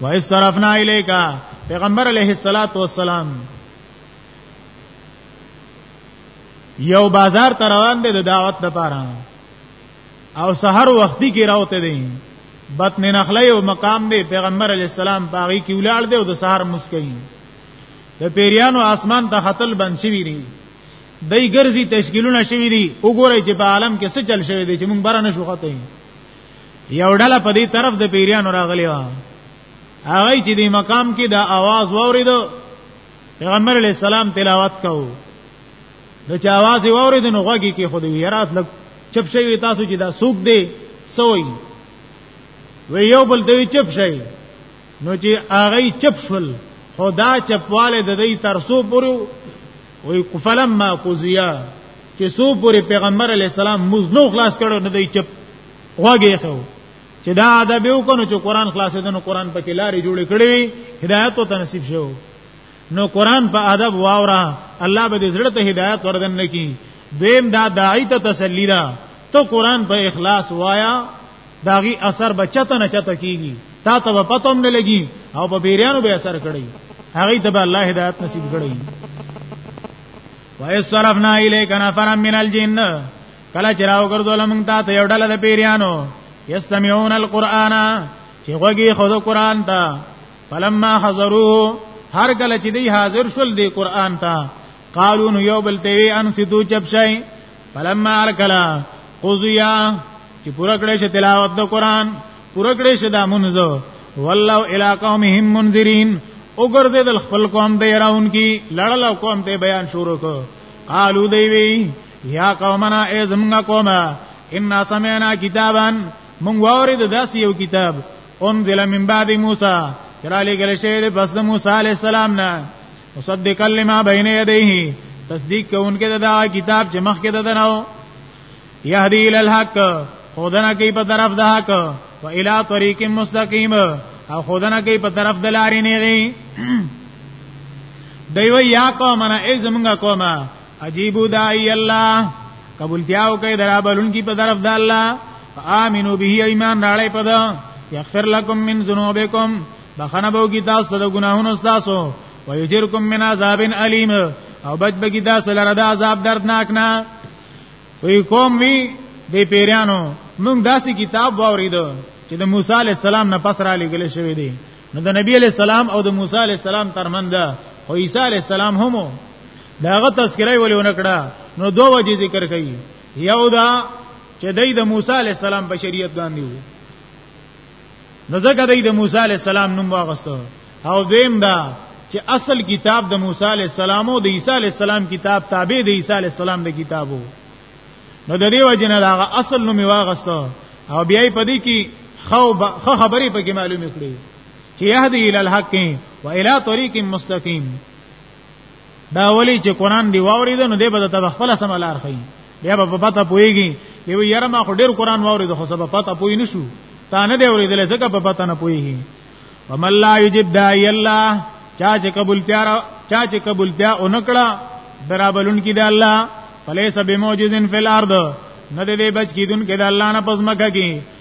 وایسترفنا الیکا پیغمبر علیه الصلاۃ والسلام یو بازار ته روان دي د دعوت لپاره او سحر وختي کې راوته دي بطن نخله یو مقام دی پیغمبر علی السلام باغی کې ولاړ دی او د سحر مسکین د پیریانو اسمان ته خطل بند شوی دی دای ګرځي تشکیلونه شوی دی وګورئ چې په عالم کې څه چل شوی دی چې موږ برنه شو خته یو ډله په دې طرف د پیریانو راغلی و هغه چې دې مقام کې دا आवाज وورید پیغمبر علی السلام تلاوت کوو نو چې आवाज یې واورید نو غوږی کې خود وی رات لګ چپ شوی تاسو چې دا سوق دی سوی وی یو بل دوی چپ شي نو چې هغه چپ شول خدا چپواله د دې تر سو پورو وی کفلم ما قضیا چې سو پورې پیغمبر علی السلام موز نو خلاص کړو نه دی چپ واګې خو چې دا ادب یو کنو چې قران خلاصې دنو قران پکې لارې جوړې کړې هدایت ته نصیب شوه نو قران په ادب واورا الله به دې زړه ته هدایت وردن کی دیم دا داعی ته تسلی ده ته قران په اخلاص وایا داغي اثر به چته نه چته کیږي تا ته به پتم نه لګي او په بیرانو به اثر کړي هغه ته به الله هدایت نصیب کړي وَيَسْتَرَفْنَا إِلَيْكَ نَفَرًا مِنَ الْجِنِّ کله چې راو ګرځول موږ ته ته یو ډله د پیریانو یستمعون القرآن چې غوږی خود قرآن ته فلما حضروه هر کله چې دی حاضر شول دی قران ته قالو نو یو بل ته ان سیدو چپ شای فلما هر کله قضیا چې پوره کړی شه تلاوت د قران پوره کړی شه د منځو والله الی قومهم منذرین وګرځید خپل قوم ته راون کی لړل قوم ته بیان شروع کو قالو دی وی یا قومنا ای زمغه قومه ان سمعنا کتابا مونږ وورید داس یو کتاب انزل من بعد موسی چرا لګل شوی د پس د موسی علی السلام نه مصدق لما بین یدیه تصدیق کوونکې د دا کتاب چې مخکې د دنو یهدی ال الحق خودنه کوي په طرف د حق و الی طریق مستقیم او خودنه کوي په طرف د لارې نه دی دوی یا قومنا ای زمونږه قومه اجیبو دای الله قبولتیاو کوي درابلون کی په طرف د الله امنو به ایمان راړی پد یغفر لكم من ذنوبکم بخنه بو کی تاسو د ګناهونو تاسو ويجركم من عذاب الیم او بچ بګی تاسو لره د عذاب دردناک نه وی کوم وی د پیرانو موږ داسې کتاب واوریدو چې د موسی علی السلام نه پس را لګل شوی دی نو د نبی علی السلام او د موسی علی السلام ترمنځ خو عیسی علی السلام هم داغه تذکرای ولونه کړه نو دوه وجې ذکر کړي یو دا چې دای د موسی علی السلام په شریعت باندې وو نو ځکه دای د موسی علی السلام نوم واغسته او دیم دا چې اصل کتاب د موسی علی السلام او د عیسی علی السلام کتاب تابع د عیسی علی السلام د کتابو نو د دې وجنه دا اصل نوم واغسته او بیا په دې کې خو خو خبرې پکې معلومې کړې چې يهدي الى الحق والى طريق مستقيم دا ولی چې قران دی واورید نو دی به ته خپل سم لار خي بیا به پته پويږي یو یاره ما خو ډیر قران واورید خو سبب پته پوي نشو تا نه دی اوریدل ځکه په پته نه پويږي ومن لا یجب دای الله چا چې قبول تیار چا چې قبول تیا اونکړه درابلون کې دی الله فلیس بموجودن فی الارض نه دې بچ کیدون کې د الله نه پزمکه کې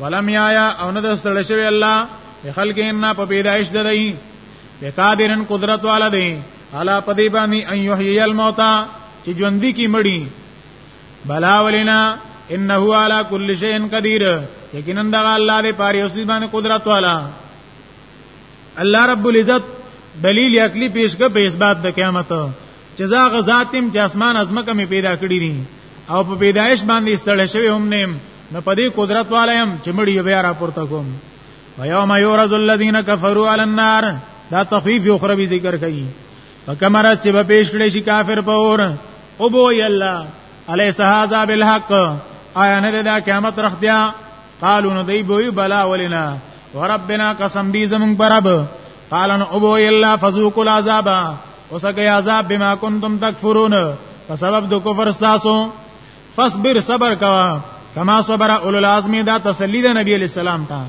ولم یایا او نه دستړ شوی الله خلق ان په پیدایش ددای په قادرن قدرت والا دی الا پدی باندې ان یحیی الموتى چې ژوند کی مړی بلا ولینا انه علی کل شیء قدیر یقینا دا الله دې پاره اوس باندې قدرت والا الله رب العزت دلیل عقلی پیش کړ په اثبات د قیامت چې زه هغه ذات يم چې اسمان ازمکه مې پیدا کړی دي او په پیدایش باندې ستړی شوی هم نیم نه په دې قدرت والایم چې مړی بیا را پورته کوم ويوم يورز الذين كفروا على النار دا تخفیف یو خرابي ذکر کوي فکمرت چې به پیش کړي شي کافر په اور او بو یلا الیس هذا بالحق آیا نه دا قیامت رختیا قالو نو دی بوئی بلا ولنا وربنا قسم دی زمون برب قال ان ابو الا فذوقوا العذاب وسګي عذاب بما كنتم تکفرون په سبب د کفر تاسو فصبر صبر کوا کما صبر اول العزم دا تسلی د نبی علی السلام ته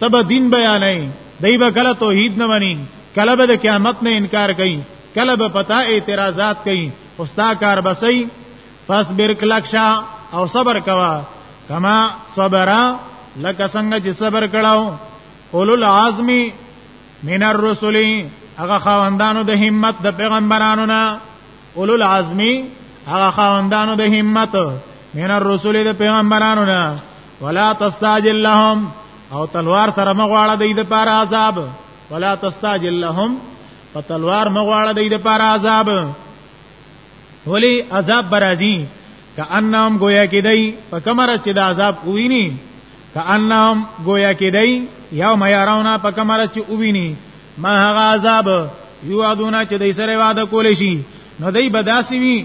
تب دین بیان نه دی به کله توحید نه منی کله به د قیامت نه انکار کوي کله به پتا اعتراضات کوي اوستا کار بسئی فصبر کلکشا او صبر کوا کما صبر لکه څنګه چې صبر کړهو اولو العزم من الرسل هغه خواندانو د همت د پیغمبرانو نه اولو العزم هغه خواندانو د همت من الرسل د پیغمبرانو نه ولا تستعجل لهم او تلوار سره مغواړه د دې لپاره عذاب ولا تستعجل لهم په تلوار مغواړه د دې لپاره عذاب ولی عذاب برازي کأنهم گویا کې دی په کمر چې د عذاب ویني کأنهم گویا کې دی یوم یراونا په کمر چې ویني ما هغه عذاب یو ادونه چې د سره وعده کول شي نو دی بداسي وی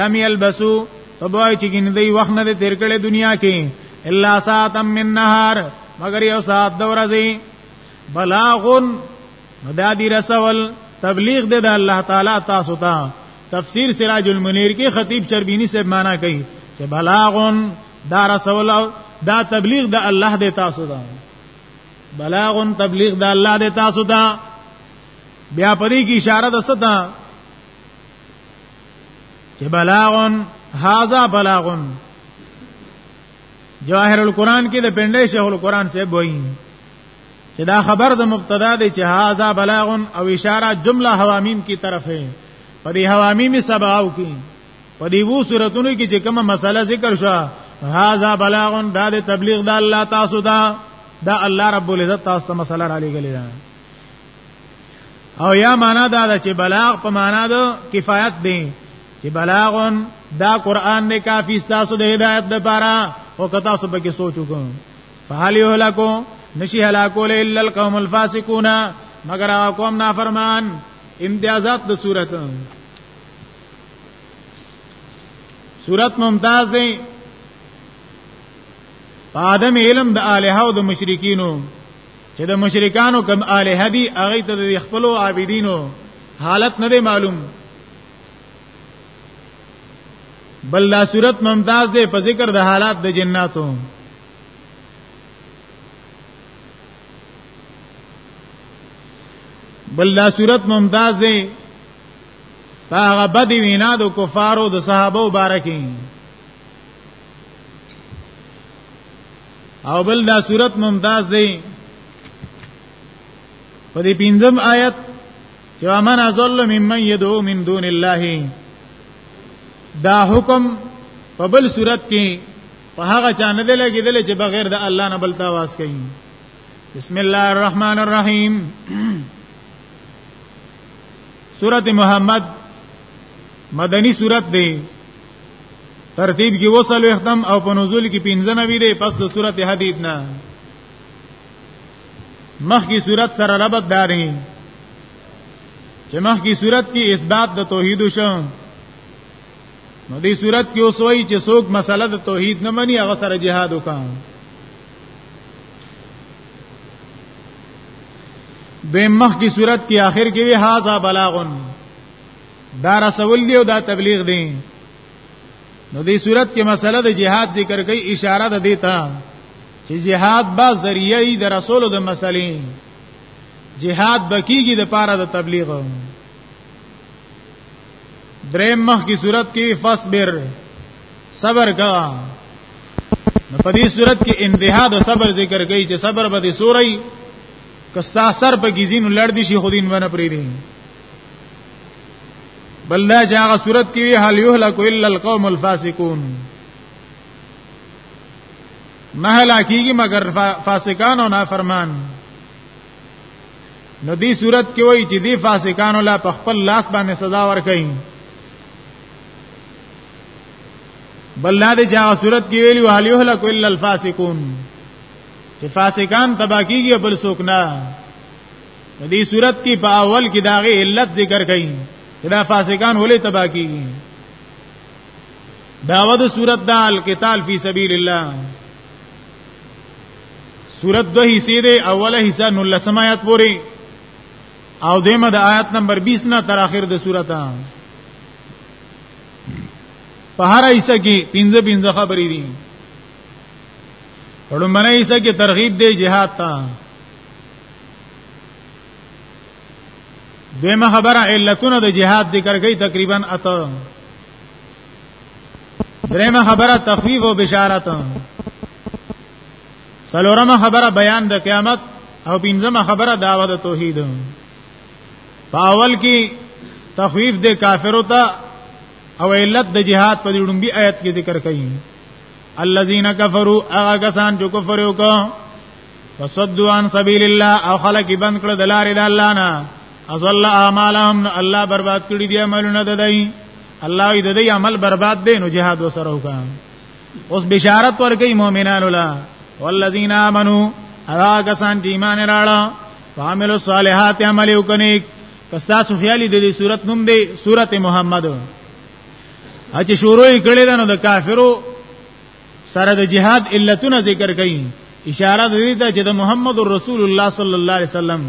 لم یلبسو په بوای چې ګین دی وخت نه تیر کړي دنیا کې الا ساعتم من نهار مگر یو ساعت د ورځې بلاغن نو دا دی رسول تبلیغ دی د الله تعالی تاسو ته تا تفسیر سراج المنیر کې خطیب چربینی سے معنا کوي چې بلاغون دا رسول دا تبلیغ د الله دی تاسو ته بلاغون تبلیغ د الله دی تاسو ته بیا پرې کی اشاره د ستا چې بلاغون هاذا بلاغون جواهر القرآن کې د پنده شیخ القرآن سے بوئی چې دا خبر د مبتدا دی چې هاذا بلاغ او اشاره جمله حوامیم کی طرف ہے په دې حوامیم سباو کی په دې وو صورتونو کې چې کومه مسله ذکر شو هاذا بلاغ دا د تبلیغ د الله تاسو دا دا الله رب العزت تاسو ته مسله را لګلې ده او یا معنا دا ده چې بلاغ په معنا د کفایت دی چې بلاغ دا قران نه کافی تاسو د هدایت لپاره او کتا سو به کې سوچو کوم فهل یهلکو نشی هلاکول الا القوم الفاسقون مگر هغه قوم نافرمان امتیازات د صورت صورت ممتاز دی آدم علم د الہ او د مشرکینو چې د مشرکانو کم الہ دي هغه ته د خپل عابدینو حالت نه دی معلوم بل لا صورت ممتاز دی په ذکر د حالات د جناتو بل دا صورت ممتاز دی هغه بد وینا د کفارو د صحابه مبارکین او بل دا صورت ممتاز دی په دې پنځم آیت چې ومن ازل ممن يدعو من دون الله دا حکم په بل صورت کې په هغه چا نه دی لګیدل چې بغیر د الله نه بل تاواز کوي بسم الله الرحمن الرحیم سورت محمد مدنی سورت دی ترتیب کې وصل اختم او په نزول کې 15 نوی دی پس د سورت حدید نه مخ کی صورت سره ربط داري چې مخ کی صورت کې اثبات د توحید شو نو دې صورت کې اوس وایي چې څوک مسله د توحید نه مني هغه سره جهاد وکاو د مخ کی صورت کې آخر کې وی هاذا بلاغن دا رسول دی او دا تبلیغ دی نو دې صورت کې مسله د جهاد ذکر کوي اشاره ده دیتا چې جهاد با ذریعہ د رسول د مسلې جهاد بکیږي د پاره د تبلیغ دریم مخ کی صورت کې فصبر صبر کا نو په دې صورت کې انتها د صبر ذکر کوي چې صبر به دې سوري کستا سر په گیزینو لړ دي شي خودین ونه پری دي بل دا چې هغه صورت کې وی هل یهلک الا القوم الفاسقون نه هلاکیږي مگر فاسقان او نافرمان نو دې صورت کې وایي چې دې فاسقانو لا په خپل لاس باندې سزا ورکړي بل نه دې چې صورت کې ویلو هل یهلک الا الفاسقون چې فاسقان تبا کیږي بل څوک نه دې صورت کې په اول کې داغه علت ذکر کړي دا فاسقان ولې تبا کیږي داود صورت دا القتال فی سبیل الله سورت دو حصے دے اوله حصہ نو لسم آیات پوری او دیمه د آیات نمبر 20 نه تر اخر د سورته په هر حصہ کې پنځه پنځه خبرې دي ورمنه حصہ کې ترغیب دی jihad ته دیمه خبره علتونه د jihad ذکر کوي تقریبا اته دریمه خبره تخفیف او بشارت څلورمه خبره بیان د قیامت او پنځمه خبره دعوه د توحید په اول کې تخویف د کافرو ته او علت د جهاد په لومبي آیت کې ذکر کړي الذين كفروا هغه کسان چې کفر وکړ وصدوا عن سبيل الله او خلق بند کړ د لارې د الله نه اصل اعمالهم الله برباد کړی دی عملونه ددای الله دې عمل برباد دي نو جهاد وسره وکړي اوس بشارت ورکړي مؤمنانو لا والذین آمنو هغه کسان چې ایمان راړه وعملوا الصالحات عمل وکني کستا سفیالی د دې صورت نوم دی صورت محمد اچ شروع کړي دا نو د کافرو سره د جهاد علتونه ذکر کړي اشاره دې ته چې د محمد رسول الله صلی الله علیه وسلم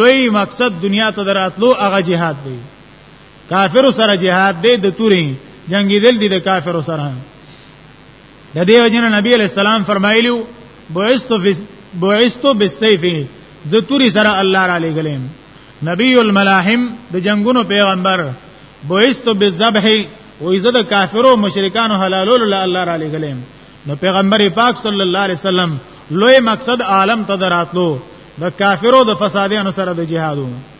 لوی مقصد دنیا ته دراتلو هغه جهاد دی کافر سره جهاد دی د توري جنگي دل دي د کافر سره د دې وجه نه نبی علیہ السلام فرمایلیو بعثت بعثت بالسيف د توري سره الله را لګلم نبی الملاحم د جنگونو پیغمبر بعثت بالذبح و عزت کافرو مشرکانو حلالول له الله را لګلم نو پیغمبر پاک صلی الله علیه وسلم لوی مقصد عالم ته دراتلو د کافرو د فسادانو سره د جهادو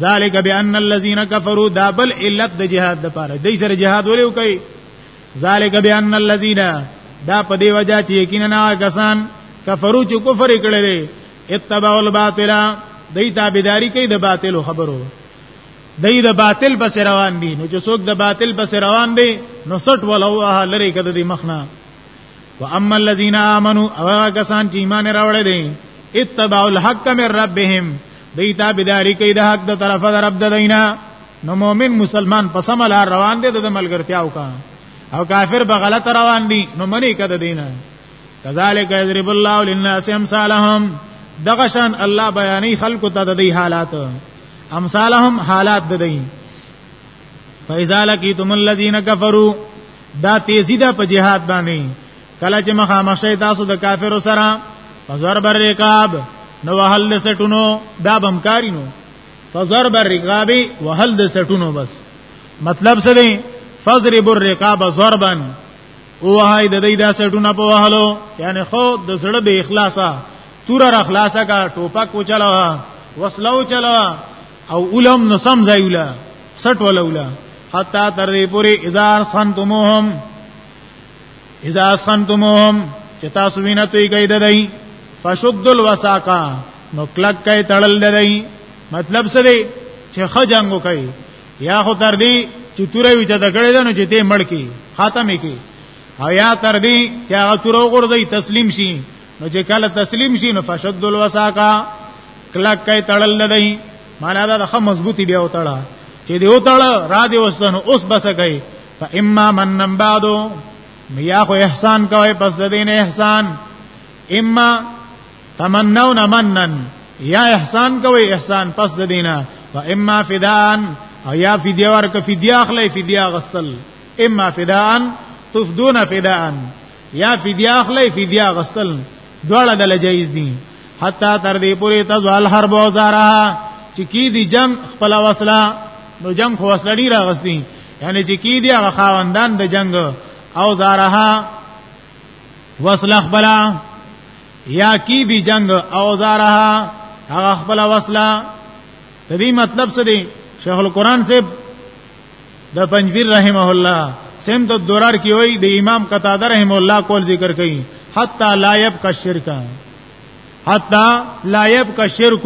ذالک بان الذين كفروا دابل علت د جهاد د پاره دای سره جهاد ولې وکي ذالک بان الذين دا په دی وجہ چې یقینا کسان کفرو چې کفر کړي اتبعوا الباطل دای تابعداري کوي د باطل خبرو دای د باطل پس روان دي نو چې څوک د باطل پس روان دي نو سټ ولوه لري کده دی مخنه واما الذين امنوا هغه کسان چې ایمان راوړل دي اتبعوا الحق من ربهم دی تابعداري کوي د حق د طرفه د رب د دینا نو مؤمن مسلمان په سم لار روان دي د ملګرتیا او کا او کافر به غلط روان دي نو منی کده دینه کذالک یضرب الله للناس امثالهم دغشان الله بیانې خلق ته د دې حالات امثالهم حالات د دې فاذا لقيتم الذين كفروا دا تیزی ده په جهاد باندې کله چې مخامخ شي تاسو د کافرو سره فزر بر رقاب نو وهل د سټونو دا بمکاری نو فزر بر رقاب وهل د سټونو بس مطلب څه دی فضرب الرقاب ضربا او هاي د دې دا سټونه په وهلو یعنی خو د زړه به اخلاصا تور را خلاصا کا ټوپک وچلا وسلو چلا او اولم نو سم ځای ولا سټ ولا ولا حتا تر دې پوری اذار سنتمهم اذا سنتمهم چې تاسو وینئ ته یې قید دی فشد الوساقا نو کلک کای تړل دی مطلب څه دی چې خجنګو کوي یا خو تر دې چې توره وي چې د کړې ده نو چې دې مړ کی خاتمه کی او یا تر دې چې هغه توره وګړځي تسلیم شي نو چې کله تسلیم شي نو فشد الوساقا کلک کای تړل لدی معنا دا خه مضبوطی بیا وتړه چې دی وتړه را دی وسنو اوس بس گئی فاما من بعدو میا خو احسان کوي پس د دین احسان اما تمنون منن یا احسان کوي احسان پس د دینه و اما فدان او یا فدیه ورک فدیه اخلي فدیه غسل اما فدان تفدون فدان یا فدیه اخلي فدیه غسل دواړه د لجایز دي حتا تر دې پورې تزوال حرب او زارا چې کی دي جنگ خپل وسله نو جنگ خو وسله ډیر غستی یعنی چې کی دي هغه خاوندان د جنگ او زارها وسله خپل یا کی دي جنگ او زارها هغه خپل وسله د دې مطلب څه دی شیخ القرآن صاحب د پنځبیر رحمه الله سمت الدرار کې وایي د امام قتاده رحم الله کول ذکر کوي حتا لا يبقى الشرك حتا لا يبقى الشرك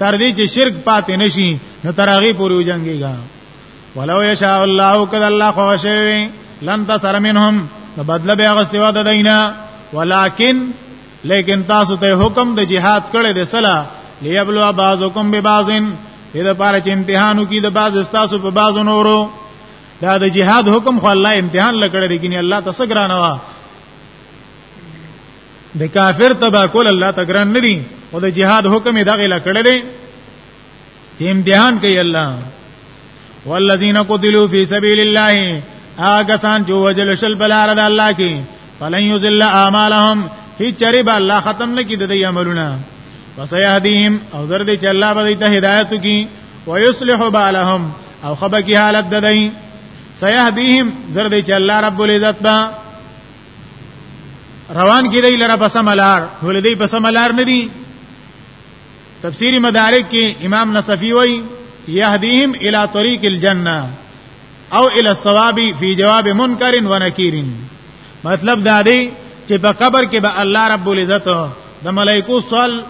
تر دې چې شرک پاتې نشي نو تر هغه پورې وجنګيږي ولو يشاء الله قد الله خوشوي لن تسر منهم بدل به غسوا د دینه ولكن لیکن تاسو ته حکم د جهاد کړي د سلا ليبلوا بعضکم ببعضن دې لپاره چې امتحانو کې د بعض استاسو په بعض نورو دا د جهاد حکم خو الله امتحان لکړه دی ګنې الله تاسو ګرانه وا د کافر تبا کول الله تګران ندي او د جهاد حکم یې دغه لکړه دی ته امتحان کوي الله والذین قتلوا فی سبیل الله هغه سان جو وجل شل بلار د الله کې فلن یذل اعمالهم هیڅ چری به الله ختم نه کید د عملونه وسيهديهم او زر دې چې الله به دې ته هدایت کی ويصلح بالهم او خبر کی حالت د دې سيهديهم زر دې چې الله رب العزت با روان کی دی لره پس ملار ولې دی پس ملار نه دی تفسیری مدارک کې امام نصفی وای یهدیهم الی طریق الجنه او الی الثواب فی جواب منکر و نکیر مطلب دا دی چې په قبر کې به الله رب العزت د ملائکو سوال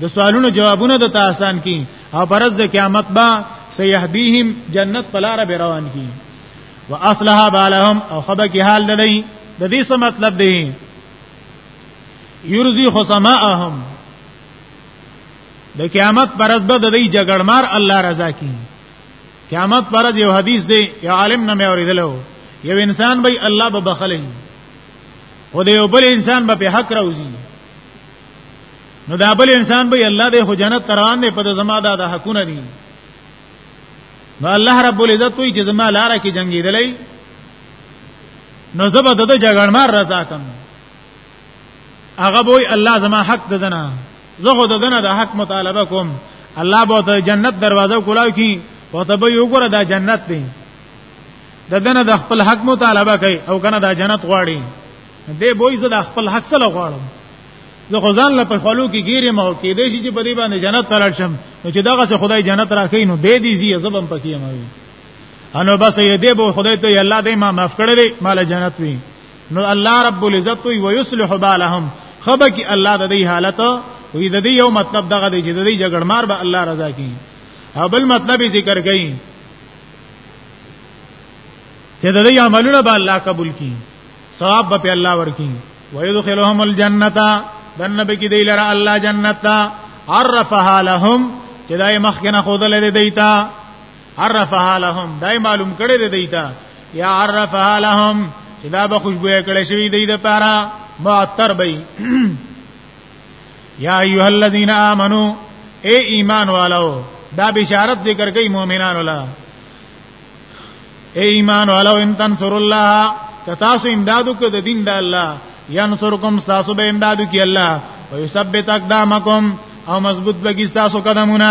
د سوالونو جوابونه د تاسان کی او پرز د قیامت با سیهدیهم جنت پلار به روان کی واصلها بالهم او خبر کی حال لدی د دې څه مطلب دی یرزی خصماءهم د قیامت پرځ به د دې جګړمار الله رضا کی قیامت پرځ یو حدیث دی یو عالم نه مې اوریدلو یو انسان به الله به بخلې او د یو بل انسان به په حق راوځي نو دا بل انسان به الله دې خو جنت تران نه په زما دا د حقونه دي نو الله رب العزت وی چې زما لاره کې جنگیدلې نو زبر د جګړمار رضا کوم هغه وای الله زما حق ددنه زه خو ددنه د حق مطالبه کوم الله به ته جنت دروازه کولاو کی او ته به یو ګره دا جنت دی ددنه د خپل حق مطالبه کوي او کنه دا جنت غواړي دې بوې زه د خپل حق سره غواړم زه خو ځان له په خلو کې ګیرم او کې دې چې په دې باندې جنت ترل شم نو چې دغه څه خدای جنت راکې نو دې دې زی زبم پکې ما وي انو بس یې دې بو خدای ته الله دې ما معاف کړې مال جنت وي نو الله رب العزت وی ويصلح بالهم خبه کی الله د دې حالت وی د دې یو مطلب دغه دی چې د دې جګړمار به الله رضا کی او بل مطلب ذکر کړي چې د دې عملونه به الله قبول کی ثواب به په الله ورکی ويدخلهم الجنه دنه به کې دی لره الله جنت عرفها لهم چې دای مخکنه خود لري دیتا عرفها لهم دای معلوم کړی دی دیتا یا عرفها لهم چې دا به خوشبوې کړی شوی دی د پاره معطر بی یا ایها الذین آمنو اے ایمان والو دا بشارت ذکر کوي مؤمنانو لا اے ایمان والو ان تنصر الله کتاسو امدادو کو د دین د الله ینصرکم تاسو به امدادو کی الله ويثبت اقدامکم او مضبوط بگی تاسو قدمونه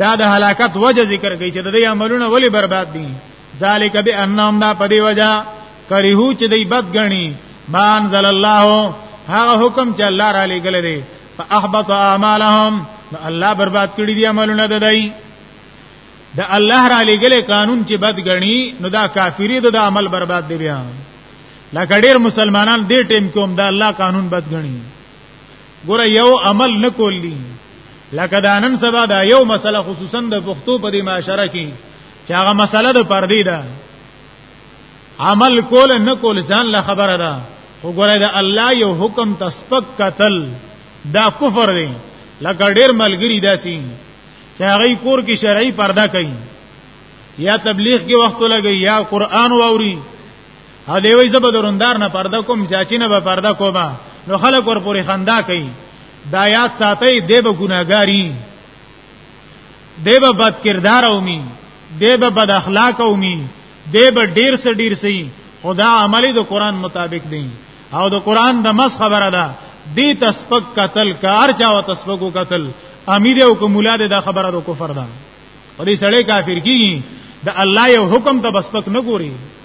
دا د هلاکت وجه ذکر کوي چې د دې عملونه ولی برباد دي ذالک بانهم دا په دې وجه کریهو چې دې بد غني مان زل الله هغه حکم چې الله را لګل دي فاحبط اعمالهم الله برباد کړی دي عملونه د دای د الله را لګل قانون چې بد غني نو دا کافری د عمل برباد دی بیا لکه ډیر مسلمانان دې ټیم کوم دا الله قانون بد غني ګوره یو عمل نکول دي لکه دا نن سبا دا یو مسله خصوصا د پښتو په دې معاشره کې چې هغه مسله د پردې ده عمل کول نه کول ځان له خبره ده وګوره دا الله یو حکم تسبق قتل دا کفر دی لکه ډیر ملګری داسي چې هغه کور کې شرعي پرده کوي یا تبلیغ کې وخت لګي یا قران واوري او دی وی زبر دروندار نه پرده کوم چاچی نه به پرده کوما نو خلک ور پوری خندا کوي دا یاد ساتي دی به ګناګاری دی به بد کردار اومي دی به بد اخلاق اومي دی به ډیر سه ډیر سي خدا عملی د قران مطابق دی او د قران د مس خبره ده دی تسبق قتل کار چاو تسبق قتل امیر او کومولا ده خبره د کفر ده په دې سړی کافر کیږي د الله یو حکم ته بسپک نه ګوري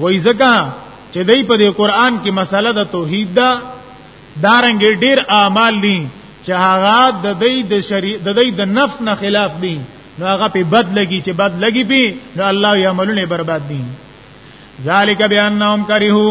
وای زکه چې دای په دې قران کې مسله د توحید ده دارنګ ډیر اعمال دي چې هغه د دې د شری د دې د نفس نه خلاف دي نو هغه په بد لګي چې بد لګي پی نو الله یې عملونه برباد دي ذالک بانهم کرهو